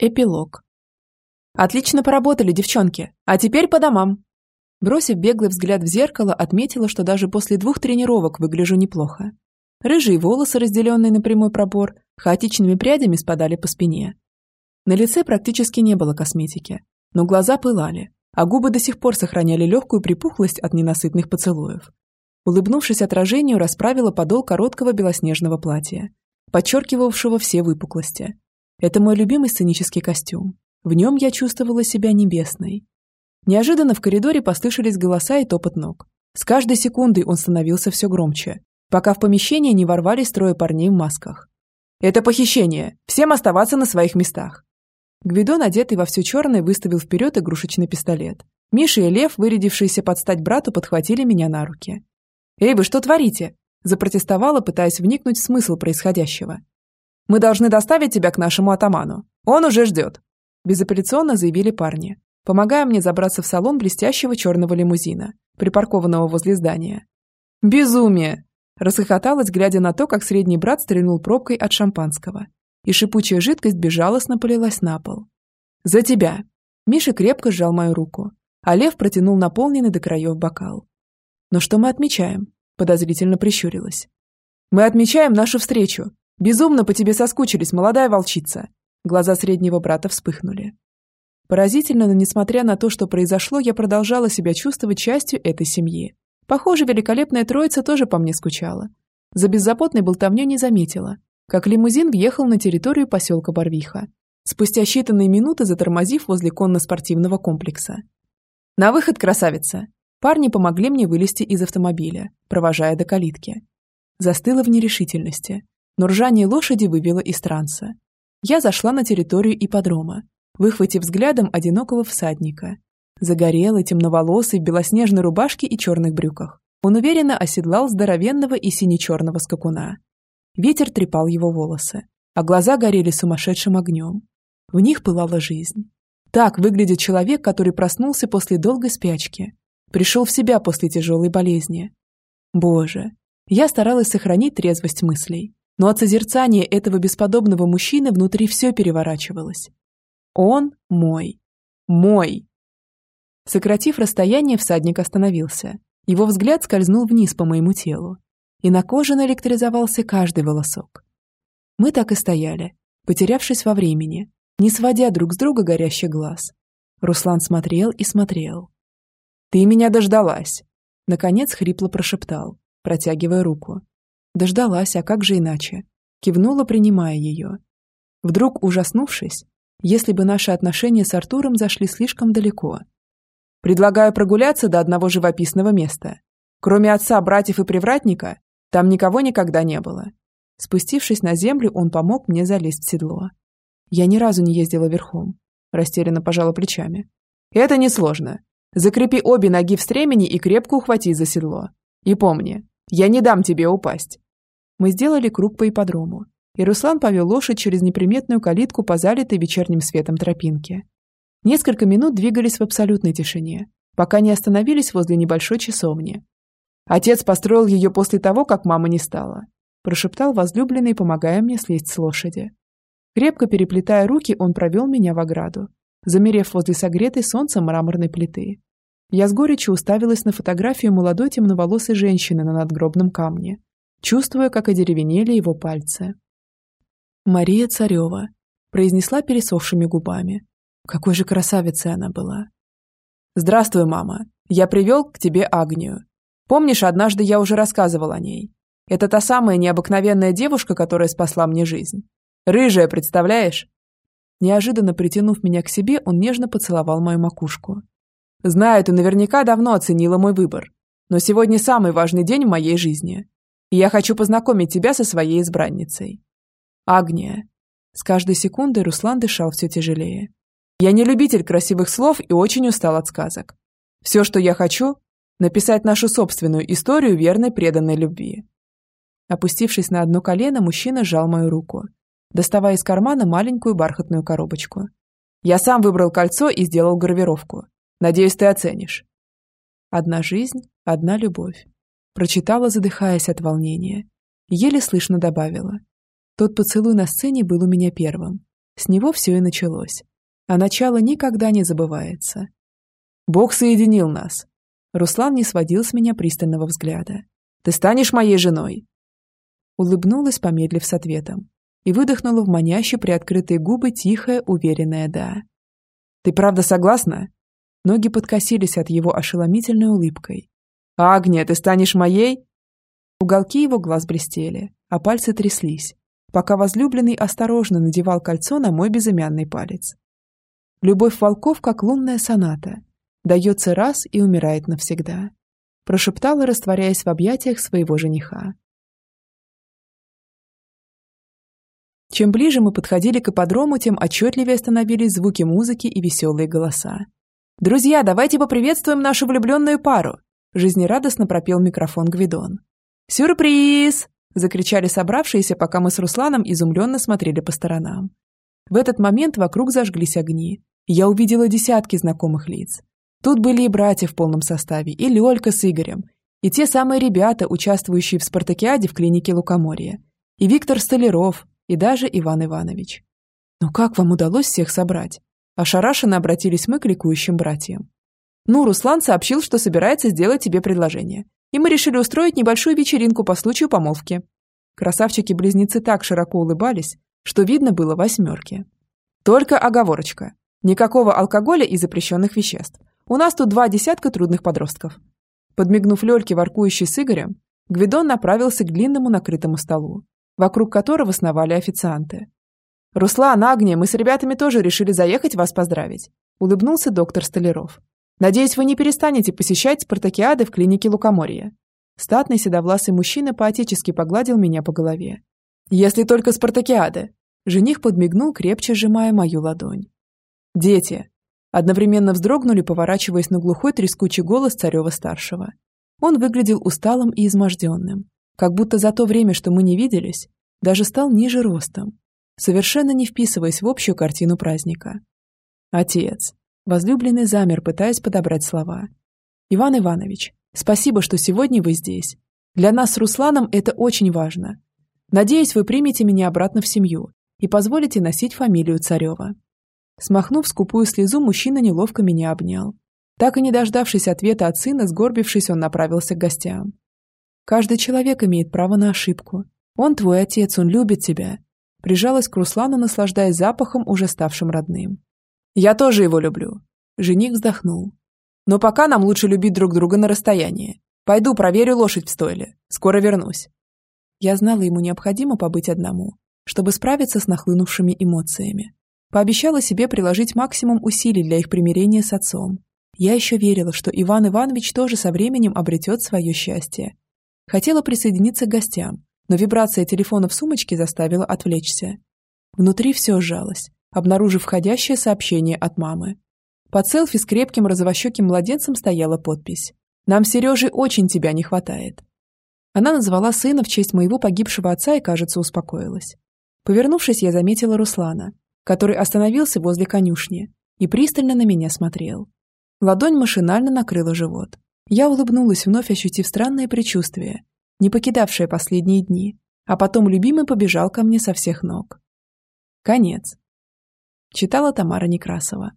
Эпилог. «Отлично поработали, девчонки. А теперь по домам». Бросив беглый взгляд в зеркало, отметила, что даже после двух тренировок выгляжу неплохо. Рыжие волосы, разделенные на прямой пробор, хаотичными прядями спадали по спине. На лице практически не было косметики, но глаза пылали, а губы до сих пор сохраняли легкую припухлость от ненасытных поцелуев. Улыбнувшись отражению, расправила подол короткого белоснежного платья, подчеркивавшего все выпуклости, это мой любимый сценический костюм. В нем я чувствовала себя небесной. Неожиданно в коридоре послышались голоса и топот ног. С каждой секундой он становился все громче, пока в помещение не ворвались трое парней в масках. «Это похищение! Всем оставаться на своих местах!» Гвидон, одетый во все черное, выставил вперед игрушечный пистолет. Миша и Лев, вырядившиеся под стать брату, подхватили меня на руки. «Эй, вы что творите?» Запротестовала, пытаясь вникнуть в смысл происходящего. Мы должны доставить тебя к нашему атаману. Он уже ждет», – безапелляционно заявили парни, помогая мне забраться в салон блестящего черного лимузина, припаркованного возле здания. «Безумие!» – расхохоталась, глядя на то, как средний брат стрельнул пробкой от шампанского, и шипучая жидкость безжалостно полилась на пол. «За тебя!» Миша крепко сжал мою руку, а Лев протянул наполненный до краев бокал. «Но что мы отмечаем?» – подозрительно прищурилась. «Мы отмечаем нашу встречу, Безумно по тебе соскучились, молодая волчица!» Глаза среднего брата вспыхнули. Поразительно, но несмотря на то, что произошло, я продолжала себя чувствовать частью этой семьи. Похоже, великолепная троица тоже по мне скучала. За беззаботной болтовню не заметила, как лимузин въехал на территорию поселка Барвиха, спустя считанные минуты затормозив возле конно-спортивного комплекса. «На выход, красавица!» Парни помогли мне вылезти из автомобиля, провожая до калитки. Застыла в нерешительности, но ржание лошади вывело из транса. Я зашла на территорию ипподрома, выхватив взглядом одинокого всадника. Загорелый, темноволосый, в белоснежной рубашке и черных брюках. Он уверенно оседлал здоровенного и сине-черного скакуна. Ветер трепал его волосы, а глаза горели сумасшедшим огнем. В них пылала жизнь. Так выглядит человек, который проснулся после долгой спячки, пришел в себя после тяжелой болезни. Боже, я старалась сохранить трезвость мыслей, но от созерцания этого бесподобного мужчины внутри все переворачивалось. Он мой. Мой. Сократив расстояние, всадник остановился. Его взгляд скользнул вниз по моему телу, и на коже наэлектризовался каждый волосок. Мы так и стояли, потерявшись во времени, не сводя друг с друга горящий глаз. Руслан смотрел и смотрел. «Ты меня дождалась!» Наконец хрипло прошептал, протягивая руку. Дождалась, а как же иначе? Кивнула, принимая ее. Вдруг, ужаснувшись, если бы наши отношения с Артуром зашли слишком далеко. Предлагаю прогуляться до одного живописного места. Кроме отца, братьев и привратника, там никого никогда не было. Спустившись на землю, он помог мне залезть в седло. Я ни разу не ездила верхом. Растерянно пожала плечами. Это несложно. Закрепи обе ноги в стремени и крепко ухвати за седло. И помни, я не дам тебе упасть. Мы сделали круг по ипподрому, и Руслан повел лошадь через неприметную калитку по залитой вечерним светом тропинке. Несколько минут двигались в абсолютной тишине, пока не остановились возле небольшой часовни. Отец построил ее после того, как мама не стала, прошептал возлюбленный, помогая мне слезть с лошади. Крепко переплетая руки, он провел меня в ограду, замерев возле согретой солнцем мраморной плиты. Я с горечью уставилась на фотографию молодой темноволосой женщины на надгробном камне, чувствуя, как одеревенели его пальцы. «Мария Царева», — произнесла пересохшими губами. Какой же красавицей она была. «Здравствуй, мама. Я привел к тебе Агнию. Помнишь, однажды я уже рассказывал о ней? Это та самая необыкновенная девушка, которая спасла мне жизнь. Рыжая, представляешь?» Неожиданно притянув меня к себе, он нежно поцеловал мою макушку. «Знаю, ты наверняка давно оценила мой выбор, но сегодня самый важный день в моей жизни и я хочу познакомить тебя со своей избранницей. Агния. С каждой секундой Руслан дышал все тяжелее. Я не любитель красивых слов и очень устал от сказок. Все, что я хочу, написать нашу собственную историю верной преданной любви. Опустившись на одно колено, мужчина сжал мою руку, доставая из кармана маленькую бархатную коробочку. Я сам выбрал кольцо и сделал гравировку. Надеюсь, ты оценишь. Одна жизнь, одна любовь. Прочитала, задыхаясь от волнения. Еле слышно добавила. Тот поцелуй на сцене был у меня первым. С него все и началось. А начало никогда не забывается. Бог соединил нас. Руслан не сводил с меня пристального взгляда. Ты станешь моей женой? Улыбнулась, помедлив с ответом, и выдохнула в маняще приоткрытые губы тихое, уверенное «да». «Ты правда согласна?» Ноги подкосились от его ошеломительной улыбкой. «Агния, ты станешь моей?» Уголки его глаз блестели, а пальцы тряслись, пока возлюбленный осторожно надевал кольцо на мой безымянный палец. Любовь волков, как лунная соната, дается раз и умирает навсегда, прошептала, растворяясь в объятиях своего жениха. Чем ближе мы подходили к ипподрому, тем отчетливее становились звуки музыки и веселые голоса. «Друзья, давайте поприветствуем нашу влюбленную пару!» Жизнерадостно пропел микрофон Гвидон. «Сюрприз!» – закричали собравшиеся, пока мы с Русланом изумленно смотрели по сторонам. В этот момент вокруг зажглись огни. Я увидела десятки знакомых лиц. Тут были и братья в полном составе, и Лёлька с Игорем, и те самые ребята, участвующие в спартакиаде в клинике Лукоморья, и Виктор Столяров, и даже Иван Иванович. «Ну как вам удалось всех собрать?» Ошарашенно обратились мы к ликующим братьям. «Ну, Руслан сообщил, что собирается сделать тебе предложение. И мы решили устроить небольшую вечеринку по случаю помолвки». Красавчики-близнецы так широко улыбались, что видно было восьмерки. «Только оговорочка. Никакого алкоголя и запрещенных веществ. У нас тут два десятка трудных подростков». Подмигнув Лёльке, воркующей с Игорем, Гвидон направился к длинному накрытому столу, вокруг которого сновали официанты. «Руслан, Агния, мы с ребятами тоже решили заехать вас поздравить», – улыбнулся доктор Столяров. «Надеюсь, вы не перестанете посещать спартакиады в клинике Лукоморья». Статный седовласый мужчина поотечески погладил меня по голове. «Если только спартакиады!» Жених подмигнул, крепче сжимая мою ладонь. «Дети!» Одновременно вздрогнули, поворачиваясь на глухой трескучий голос Царева-старшего. Он выглядел усталым и изможденным, как будто за то время, что мы не виделись, даже стал ниже ростом, совершенно не вписываясь в общую картину праздника. Отец. Возлюбленный замер, пытаясь подобрать слова. Иван Иванович, спасибо, что сегодня вы здесь. Для нас с Русланом это очень важно. Надеюсь, вы примете меня обратно в семью и позволите носить фамилию Царева. Смахнув скупую слезу, мужчина неловко меня обнял. Так и не дождавшись ответа от сына, сгорбившись, он направился к гостям. Каждый человек имеет право на ошибку. Он твой отец, он любит тебя. Прижалась к Руслану, наслаждаясь запахом, уже ставшим родным. Я тоже его люблю. Жених вздохнул. Но пока нам лучше любить друг друга на расстоянии. Пойду проверю лошадь в стойле. Скоро вернусь. Я знала, ему необходимо побыть одному, чтобы справиться с нахлынувшими эмоциями. Пообещала себе приложить максимум усилий для их примирения с отцом. Я еще верила, что Иван Иванович тоже со временем обретет свое счастье. Хотела присоединиться к гостям, но вибрация телефона в сумочке заставила отвлечься. Внутри все сжалось, обнаружив входящее сообщение от мамы. Под селфи с крепким розовощеким младенцем стояла подпись. «Нам, Сереже, очень тебя не хватает». Она назвала сына в честь моего погибшего отца и, кажется, успокоилась. Повернувшись, я заметила Руслана, который остановился возле конюшни и пристально на меня смотрел. Ладонь машинально накрыла живот. Я улыбнулась, вновь ощутив странное предчувствие, не покидавшее последние дни, а потом любимый побежал ко мне со всех ног. Конец. Читала Тамара Некрасова.